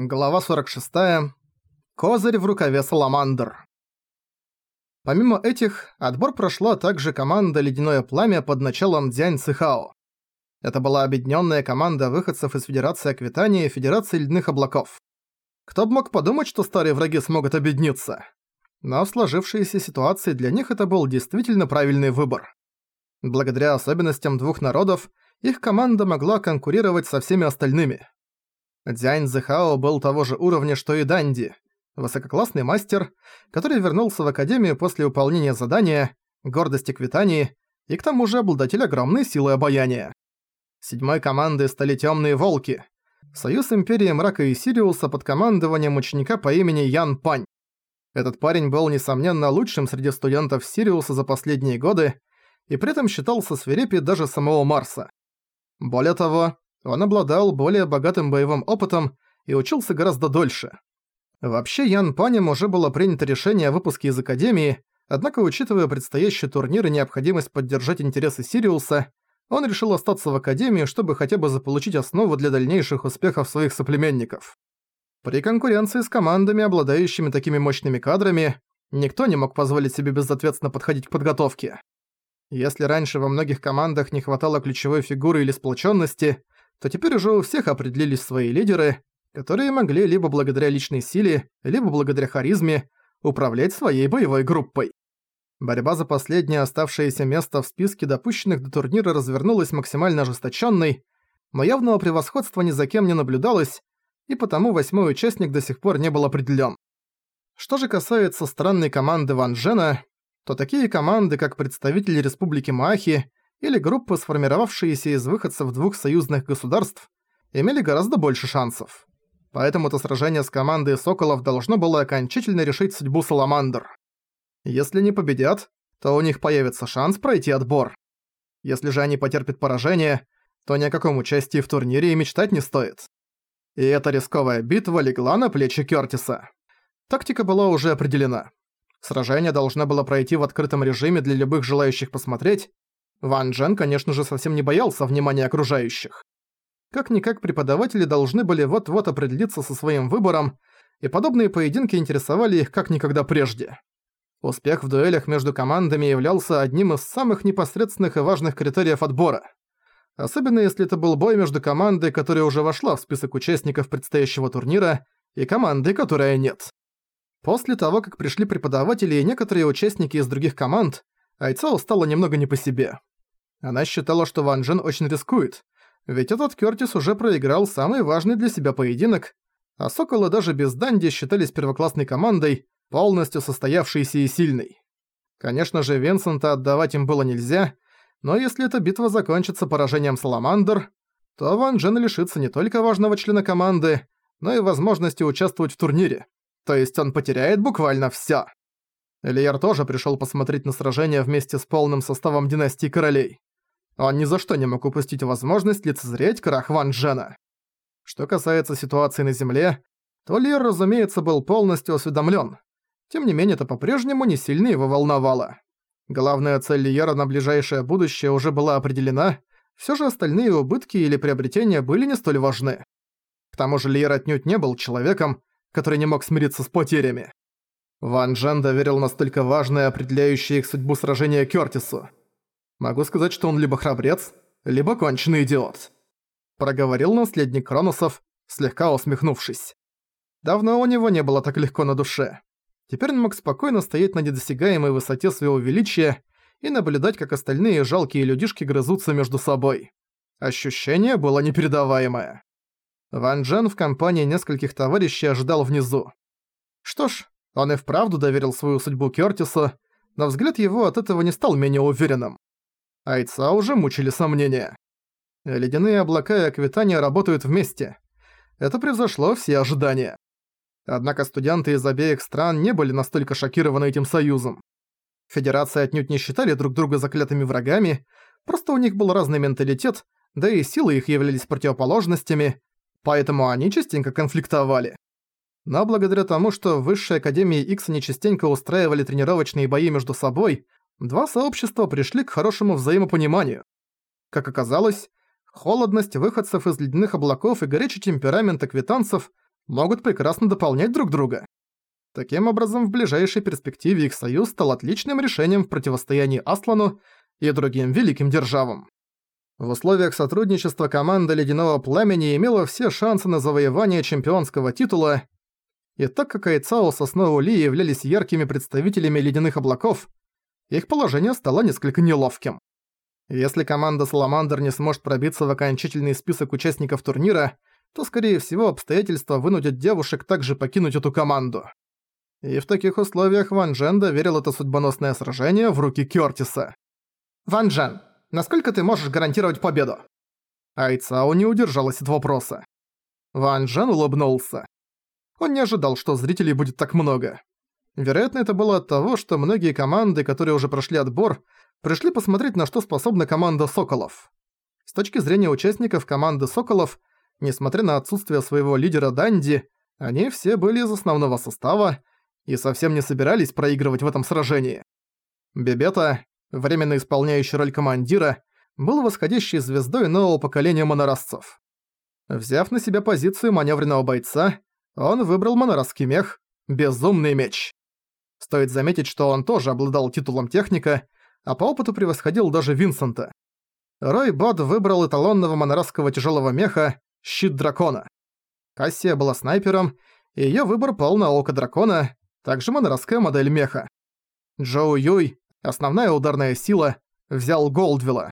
Глава 46. Козырь в рукаве Саламандр. Помимо этих, отбор прошла также команда «Ледяное пламя» под началом Дзянь Цихао. Это была объединенная команда выходцев из Федерации Аквитании и Федерации Ледяных Облаков. Кто бы мог подумать, что старые враги смогут объединиться? Но в сложившейся ситуации для них это был действительно правильный выбор. Благодаря особенностям двух народов, их команда могла конкурировать со всеми остальными – Дзянь Зэхао был того же уровня, что и Данди, высококлассный мастер, который вернулся в Академию после выполнения задания, гордости Квитании и к тому же обладатель огромной силы обаяния. Седьмой командой стали Тёмные Волки, союз Империи Мрака и Сириуса под командованием ученика по имени Ян Пань. Этот парень был, несомненно, лучшим среди студентов Сириуса за последние годы и при этом считался свирепей даже самого Марса. Более того, он обладал более богатым боевым опытом и учился гораздо дольше. Вообще, Ян Панем уже было принято решение о выпуске из Академии, однако, учитывая предстоящий турнир и необходимость поддержать интересы Сириуса, он решил остаться в Академии, чтобы хотя бы заполучить основу для дальнейших успехов своих соплеменников. При конкуренции с командами, обладающими такими мощными кадрами, никто не мог позволить себе безответственно подходить к подготовке. Если раньше во многих командах не хватало ключевой фигуры или сплоченности, то теперь уже у всех определились свои лидеры, которые могли либо благодаря личной силе, либо благодаря харизме управлять своей боевой группой. Борьба за последнее оставшееся место в списке допущенных до турнира развернулась максимально ожесточенной, но явного превосходства ни за кем не наблюдалось, и потому восьмой участник до сих пор не был определен. Что же касается странной команды Ван Джена, то такие команды, как представители Республики Маахи или группы, сформировавшиеся из выходцев двух союзных государств, имели гораздо больше шансов. Поэтому это сражение с командой Соколов должно было окончательно решить судьбу Саламандр. Если не победят, то у них появится шанс пройти отбор. Если же они потерпят поражение, то ни о каком участии в турнире и мечтать не стоит. И эта рисковая битва легла на плечи Кёртиса. Тактика была уже определена. Сражение должно было пройти в открытом режиме для любых желающих посмотреть, Ван Джен, конечно же, совсем не боялся внимания окружающих. Как-никак преподаватели должны были вот-вот определиться со своим выбором, и подобные поединки интересовали их как никогда прежде. Успех в дуэлях между командами являлся одним из самых непосредственных и важных критериев отбора. Особенно если это был бой между командой, которая уже вошла в список участников предстоящего турнира, и командой, которая нет. После того, как пришли преподаватели и некоторые участники из других команд, Айцао стало немного не по себе. Она считала, что Ван Джен очень рискует, ведь этот Кёртис уже проиграл самый важный для себя поединок, а Соколы даже без Данди считались первоклассной командой, полностью состоявшейся и сильной. Конечно же, Винсента отдавать им было нельзя, но если эта битва закончится поражением Саламандр, то Ван Джен лишится не только важного члена команды, но и возможности участвовать в турнире. То есть он потеряет буквально всё. Элиер тоже пришёл посмотреть на сражение вместе с полным составом династии королей. Он ни за что не мог упустить возможность лицезреть крах Ван Джена. Что касается ситуации на Земле, то Лир, разумеется, был полностью осведомлен. Тем не менее, это по-прежнему не сильно его волновало. Главная цель Лиера на ближайшее будущее уже была определена, все же остальные убытки или приобретения были не столь важны. К тому же Лиер отнюдь не был человеком, который не мог смириться с потерями. Ван Джен доверил настолько важное, определяющее их судьбу сражение Кёртису. Могу сказать, что он либо храбрец, либо конченый идиот. Проговорил наследник Кроносов, слегка усмехнувшись. Давно у него не было так легко на душе. Теперь он мог спокойно стоять на недосягаемой высоте своего величия и наблюдать, как остальные жалкие людишки грызутся между собой. Ощущение было непередаваемое. Ван Джен в компании нескольких товарищей ожидал внизу. Что ж, он и вправду доверил свою судьбу Кёртису, но взгляд его от этого не стал менее уверенным. Айца уже мучили сомнения. Ледяные облака и Аквитания работают вместе. Это превзошло все ожидания. Однако студенты из обеих стран не были настолько шокированы этим союзом. Федерации отнюдь не считали друг друга заклятыми врагами, просто у них был разный менталитет, да и силы их являлись противоположностями, поэтому они частенько конфликтовали. Но благодаря тому, что в Высшей Академии Икс они частенько устраивали тренировочные бои между собой, два сообщества пришли к хорошему взаимопониманию. Как оказалось, холодность выходцев из ледяных облаков и горячий темперамент аквитанцев могут прекрасно дополнять друг друга. Таким образом, в ближайшей перспективе их союз стал отличным решением в противостоянии Аслану и другим великим державам. В условиях сотрудничества команда Ледяного Пламени имела все шансы на завоевание чемпионского титула, и так как Айцао со Сноу Ли являлись яркими представителями Ледяных Облаков, их положение стало несколько неловким. Если команда Саламандр не сможет пробиться в окончательный список участников турнира, то, скорее всего, обстоятельства вынудят девушек также покинуть эту команду. И в таких условиях Ван Джен доверил это судьбоносное сражение в руки Кёртиса. «Ван Джен, насколько ты можешь гарантировать победу?» Айцао не удержалась от вопроса. Ван Джен улыбнулся. Он не ожидал, что зрителей будет так много. Вероятно, это было от того, что многие команды, которые уже прошли отбор, пришли посмотреть, на что способна команда «Соколов». С точки зрения участников команды «Соколов», несмотря на отсутствие своего лидера Данди, они все были из основного состава и совсем не собирались проигрывать в этом сражении. Бебета, временно исполняющий роль командира, был восходящей звездой нового поколения монорасцев. Взяв на себя позицию маневренного бойца, он выбрал монорасский мех «Безумный меч». Стоит заметить, что он тоже обладал титулом техника, а по опыту превосходил даже Винсента. Рой Бод выбрал эталонного монорасского тяжелого меха «Щит дракона». Кассия была снайпером, и её выбор пал на око дракона, также монорасская модель меха. Джоу Юй, основная ударная сила, взял Голдвилла.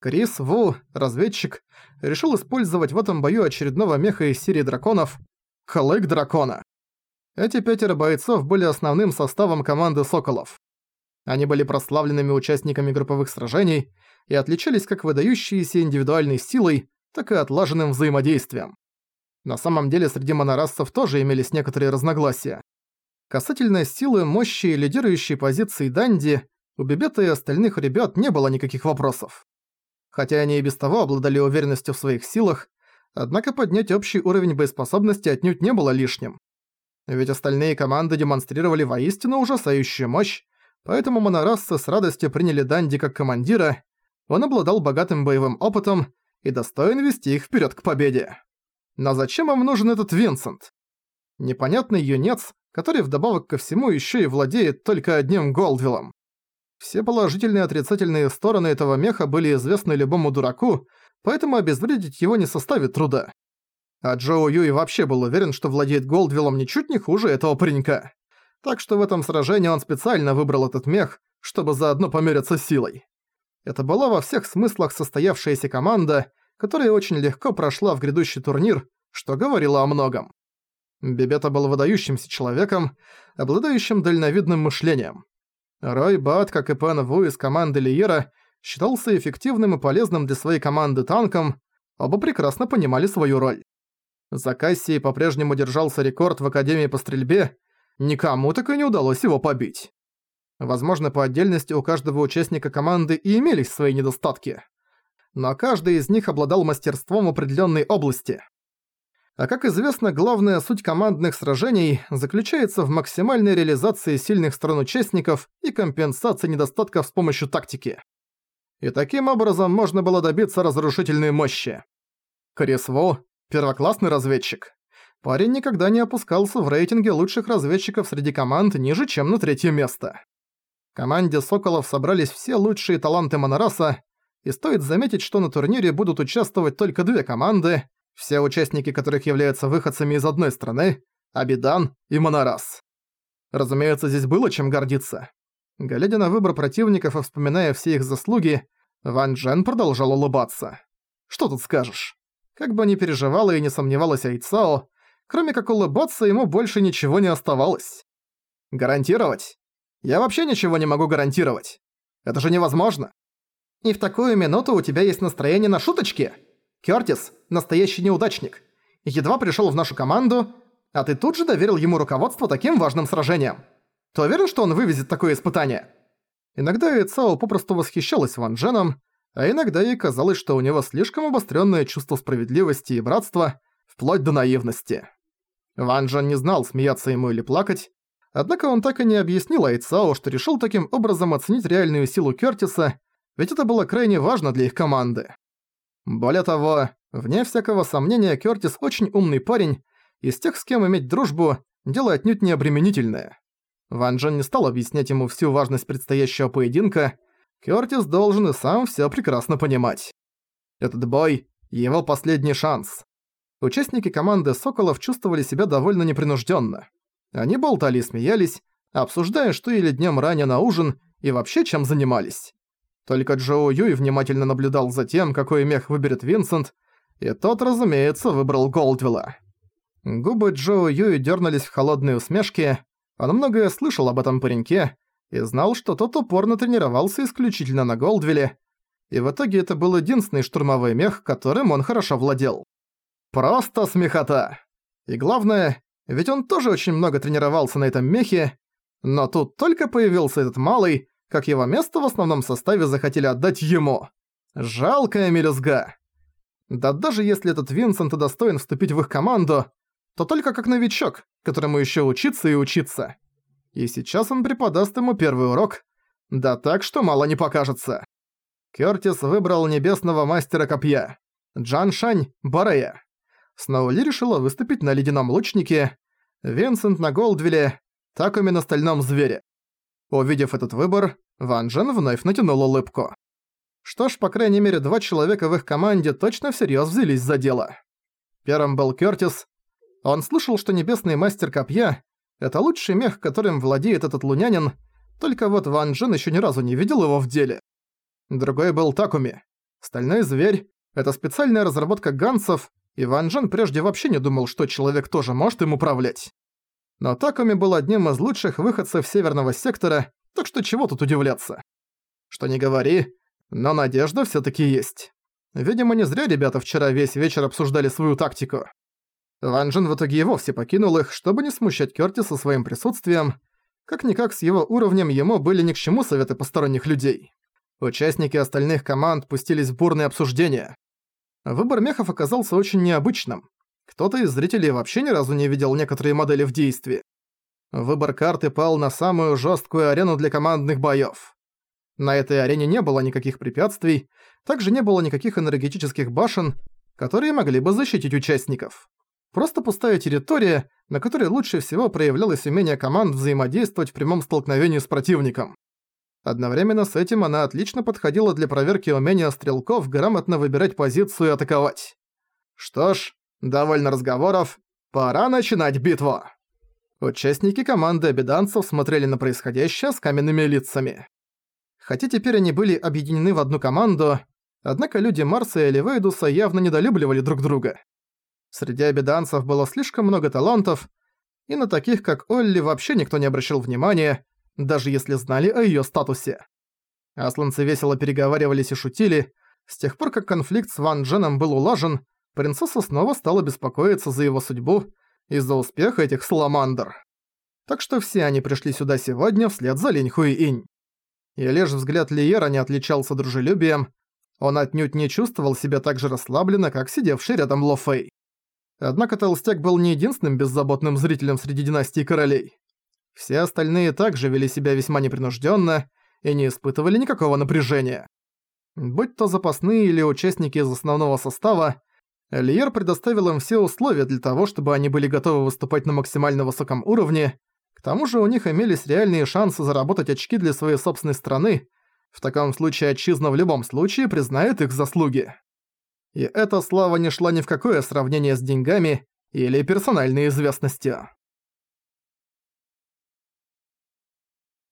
Крис Ву, разведчик, решил использовать в этом бою очередного меха из серии драконов Халык Дракона. Эти пятеро бойцов были основным составом команды «Соколов». Они были прославленными участниками групповых сражений и отличались как выдающейся индивидуальной силой, так и отлаженным взаимодействием. На самом деле среди монорасцев тоже имелись некоторые разногласия. Касательно силы, мощи и лидирующей позиции Данди, у Бибета и остальных ребят не было никаких вопросов. Хотя они и без того обладали уверенностью в своих силах, однако поднять общий уровень боеспособности отнюдь не было лишним. Ведь остальные команды демонстрировали воистину ужасающую мощь, поэтому монорасцы с радостью приняли Данди как командира, он обладал богатым боевым опытом и достоин вести их вперед к победе. Но зачем им нужен этот Винсент? Непонятный юнец, который вдобавок ко всему еще и владеет только одним Голдвиллом. Все положительные и отрицательные стороны этого меха были известны любому дураку, поэтому обезвредить его не составит труда. А Джоу Юй вообще был уверен, что владеет Голдвиллом ничуть не хуже этого паренька. Так что в этом сражении он специально выбрал этот мех, чтобы заодно помериться силой. Это была во всех смыслах состоявшаяся команда, которая очень легко прошла в грядущий турнир, что говорило о многом. Бебета был выдающимся человеком, обладающим дальновидным мышлением. Рой Бат, как и Пен Ву из команды Лиера, считался эффективным и полезным для своей команды танком, оба прекрасно понимали свою роль. За Кассией по-прежнему держался рекорд в Академии по стрельбе, никому так и не удалось его побить. Возможно, по отдельности у каждого участника команды и имелись свои недостатки. Но каждый из них обладал мастерством в определенной области. А как известно, главная суть командных сражений заключается в максимальной реализации сильных сторон участников и компенсации недостатков с помощью тактики. И таким образом можно было добиться разрушительной мощи. Крис Во – первоклассный разведчик. Парень никогда не опускался в рейтинге лучших разведчиков среди команд ниже, чем на третье место. В команде Соколов собрались все лучшие таланты Монораса, и стоит заметить, что на турнире будут участвовать только две команды – все участники которых являются выходцами из одной страны – Абидан и Монорас. Разумеется, здесь было чем гордиться. Глядя на выбор противников и вспоминая все их заслуги, Ван Джен продолжал улыбаться. Что тут скажешь? Как бы ни переживала и не сомневалась Айцао, кроме как улыбаться ему больше ничего не оставалось. Гарантировать? Я вообще ничего не могу гарантировать. Это же невозможно. И в такую минуту у тебя есть настроение на шуточки? Кёртис – настоящий неудачник. Едва пришёл в нашу команду, а ты тут же доверил ему руководство таким важным сражением. Ты уверен, что он вывезет такое испытание?» Иногда Эцао попросту восхищалась Ван Дженом, а иногда ей казалось, что у него слишком обострённое чувство справедливости и братства, вплоть до наивности. Ван Джен не знал, смеяться ему или плакать, однако он так и не объяснил Айцао, что решил таким образом оценить реальную силу Кёртиса, ведь это было крайне важно для их команды. Более того, вне всякого сомнения, Кёртис очень умный парень, из тех, с кем иметь дружбу, дело отнюдь не обременительное. Ван Джен не стал объяснять ему всю важность предстоящего поединка, Кёртис должен и сам всё прекрасно понимать. Этот бой — его последний шанс. Участники команды «Соколов» чувствовали себя довольно непринужденно. Они болтали и смеялись, обсуждая, что ели днем ранее на ужин и вообще чем занимались. Только Джоу Юй внимательно наблюдал за тем, какой мех выберет Винсент, и тот, разумеется, выбрал Голдвилла. Губы Джоу Юи дернулись в холодные усмешки, он многое слышал об этом пареньке и знал, что тот упорно тренировался исключительно на Голдвилле, и в итоге это был единственный штурмовой мех, которым он хорошо владел. Просто смехота. И главное, ведь он тоже очень много тренировался на этом мехе, но тут только появился этот малый, как его место в основном составе захотели отдать ему. Жалкая мелюзга. Да даже если этот Винсент и достоин вступить в их команду, то только как новичок, которому еще учиться и учиться. И сейчас он преподаст ему первый урок, да так, что мало не покажется. Кёртис выбрал небесного мастера копья. Джан Шань – Барея. Сноули решила выступить на ледяном лучнике, Винсент на Голдвилле, Такуми на стальном звере. Увидев этот выбор, Ван Джен вновь натянул улыбку. Что ж, по крайней мере, два человека в их команде точно всерьёз взялись за дело. Первым был Кёртис, он слышал, что небесный мастер копья — это лучший мех, которым владеет этот лунянин, только вот Ван Джен ещё ни разу не видел его в деле. Другой был Такуми. Стальной зверь — это специальная разработка гансов, и Ван Джен прежде вообще не думал, что человек тоже может им управлять. Но Такуми был одним из лучших выходцев Северного Сектора, так что чего тут удивляться. Что не говори, но надежда всё-таки есть. Видимо, не зря ребята вчера весь вечер обсуждали свою тактику. Ван Джен в итоге и вовсе покинул их, чтобы не смущать Кёртиса своим присутствием. Как-никак с его уровнем ему были ни к чему советы посторонних людей. Участники остальных команд пустились в бурные обсуждения. Выбор мехов оказался очень необычным. Кто-то из зрителей вообще ни разу не видел некоторые модели в действии. Выбор карты пал на самую жесткую арену для командных боёв. На этой арене не было никаких препятствий, также не было никаких энергетических башен, которые могли бы защитить участников. Просто пустая территория, на которой лучше всего проявлялось умение команд взаимодействовать в прямом столкновении с противником. Одновременно с этим она отлично подходила для проверки умения стрелков грамотно выбирать позицию и атаковать. Что ж, довольно разговоров, пора начинать битву. Участники команды обеданцев смотрели на происходящее с каменными лицами. Хотя теперь они были объединены в одну команду, однако люди Марса и Эливейдуса явно недолюбливали друг друга. Среди обеданцев было слишком много талантов, и на таких, как Олли, вообще никто не обращал внимания, даже если знали о её статусе. Асланцы весело переговаривались и шутили. С тех пор, как конфликт с Ван Дженом был улажен, принцесса снова стала беспокоиться за его судьбу из-за успеха этих саламандр. Так что все они пришли сюда сегодня вслед за Линь Хуи-Инь. И лишь взгляд Лиера не отличался дружелюбием, он отнюдь не чувствовал себя так же расслабленно, как сидевший рядом Ло Фэй. Однако Толстяк был не единственным беззаботным зрителем среди династии королей. Все остальные также вели себя весьма непринужденно и не испытывали никакого напряжения. Будь то запасные или участники из основного состава, Лиер предоставил им все условия для того, чтобы они были готовы выступать на максимально высоком уровне, к тому же у них имелись реальные шансы заработать очки для своей собственной страны, в таком случае отчизна в любом случае признает их заслуги. И эта слава не шла ни в какое сравнение с деньгами или персональной известностью.